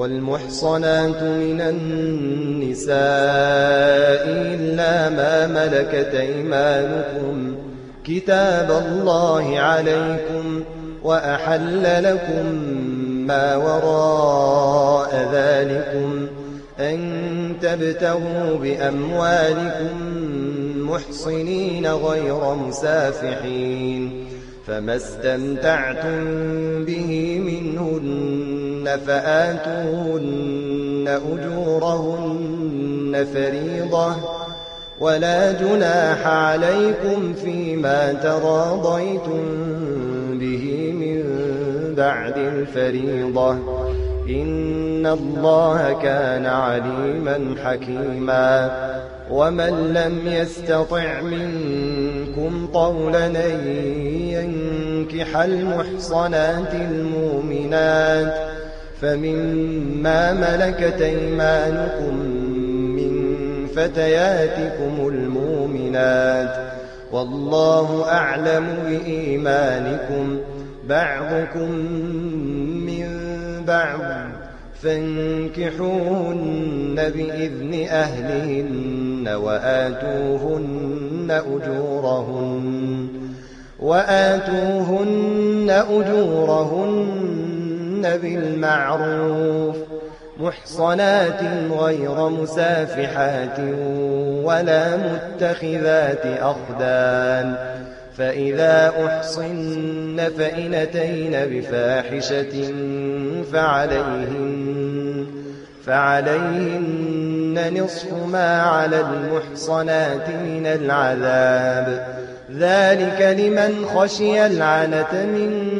والمحصنات من النساء إلا ما ملكت أيمانكم كتاب الله عليكم وأحل لكم ما وراء ذلكم أن تبتغوا بأموالكم محصنين غير مسافحين فما استمتعتم به منهن فآتوهن أجورهن فريضة ولا جناح عليكم فيما تراضيتم به من بعد الفريضة إن الله كان عليما حكيما ومن لم يستطع منكم طولا ينكح المحصنات المؤمنات فمما ملكت ايمانكم من فتياتكم المؤمنات والله أعلم بإيمانكم بعضكم من بعض فانكحوهن بإذن أهلهن وآتوهن أجورهن وآتوهن أجورهن بالمعروف محصنات غير مسافحات ولا متخذات أخدان فإذا أحصن فإن أتين بفاحشة فعليهن فعليهن نصف ما على المحصنات من العذاب. ذلك لمن خشي العنة منكم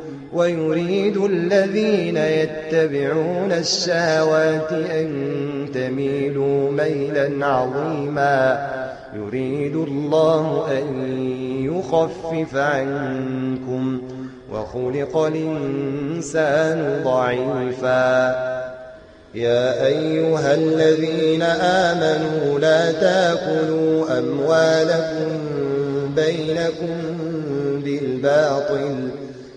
ويريد الذين يتبعون الشهوات أن تميلوا ميلا عظيما. يريد الله أن يخفف عنكم وخلق الإنسان ضعيفا. يا أيها الذين آمنوا لا تأكلوا أموالكم بينكم بالباطل.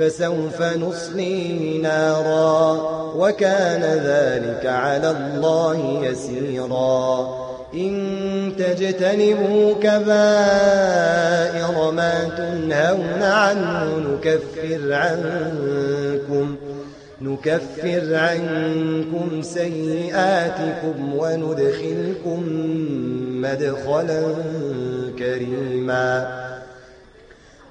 فسوف نصليه نارا وكان ذلك على الله يسيرا. إن تجتنبوا كبائر ما تنهون عنه نكفر عنكم نكفر عنكم سيئاتكم وندخلكم مدخلا كريما.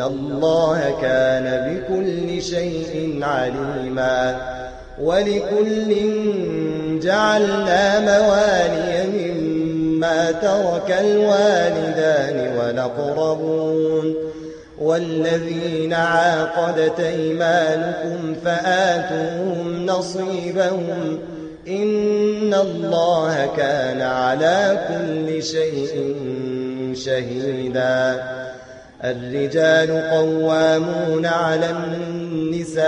الله كان بكل شيء عليما ولكل جعلنا موالي مما ترك الوالدان والأقربون والذين عاقدت ايمانكم فآتوهم نصيبهم إن الله كان على كل شيء شهيدا الرجال قوامون على النساء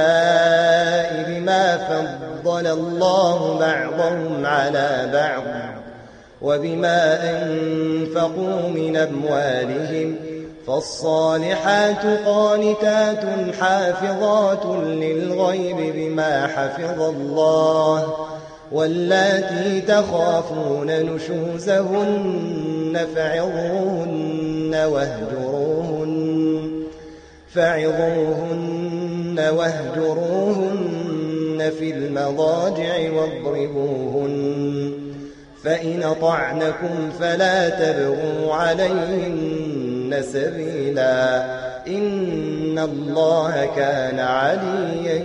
بما فضل الله بعضهم على بعض وبما أنفقوا من أموالهم فالصالحات قانتات حافظات للغيب بما حفظ الله واللاتي تخافون نشوزهن فعظوهن واهجروهن فعظوهن واهجروهن في المضاجع واضربوهن. فإن طعنكم فلا تبغوا عليهن سبيلا. إن الله كان عليا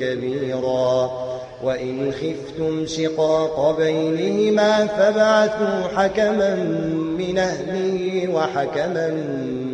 كبيرا. وإن خفتم شقاق بينهما فابعثوا حكما من أهله وحكما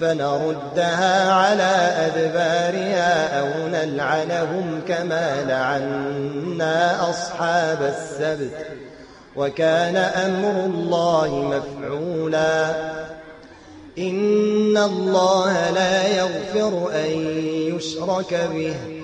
فنردها على أدبارها أو نلعنهم كما لعنا أصحاب السبت وكان أمر الله مفعولا. إن الله لا يغفر أن يشرك به.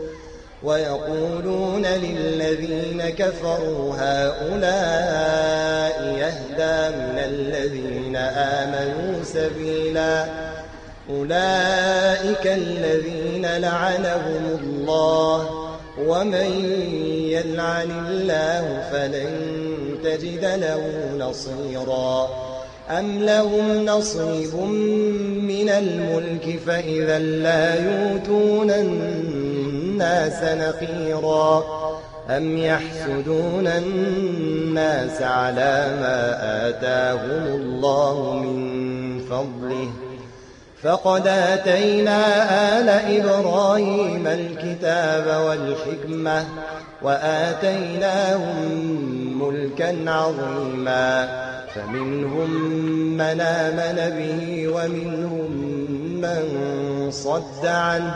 ويقولون للذين كفروا هؤلاء يهدى من الذين آمنوا سبيلا. أولئك الذين لعنهم الله. ومن يلعن الله فلن تجد له نصيرا. أم لهم نصيب من الملك فإذا لا يؤتون الناس نقيرا أم يحسدون الناس على ما آتاهم الله من فضله؟ فقد آتينا آل إبراهيم الكتاب والحكمة وآتيناهم ملكا عظيما. فمنهم من آمن به ومنهم من صد عنه.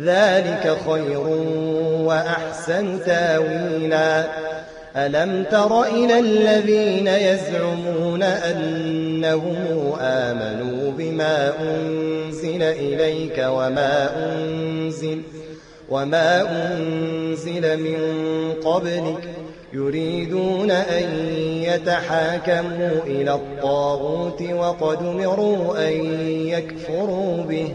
ذلك خير وأحسن تاويلا. ألم تر إلى الذين يزعمون أنهم آمنوا بما أنزل إليك وما أنزل وما أنزل من قبلك يريدون أن يتحاكموا إلى الطاغوت وقد مروا أن يكفروا به.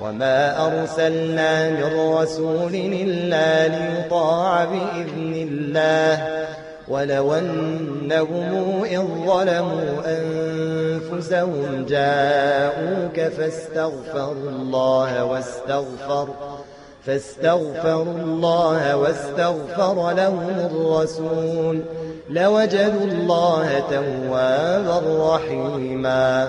وما أرسلنا من رسول إلا ليطاع بإذن الله ولو أنهم إذ ظلموا أنفسهم جاءوك فاستغفروا الله واستغفر فاستغفروا الله واستغفر لهم الرسول لوجدوا الله توابا رحيما